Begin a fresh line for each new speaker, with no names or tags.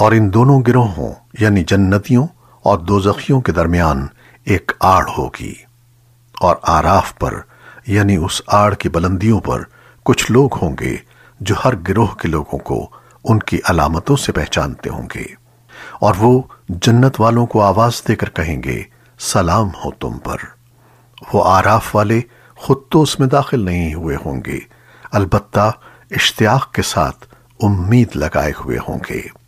اور ان دونوں گروہوں یعنی جنتیوں اور دوزخیوں کے درمیان ایک آڑ ہوگی۔ اور آراف پر یعنی اس آڑ کی بلندیوں پر، کچھ لوگ ہوں گے جو ہر گروہ کے لوگوں کو ان کی علامتوں سے پہچانتے ہوں گے۔ اور وہ جنت والوں کو آواز دے کر کہیں گے، سلام ہو تم پر۔ وہ آراف والے خود تو اس میں داخل نہیں ہوئے ہوں گے، البتہ اشتیاق کے ساتھ امید لگائے ہوئے ہوں گے۔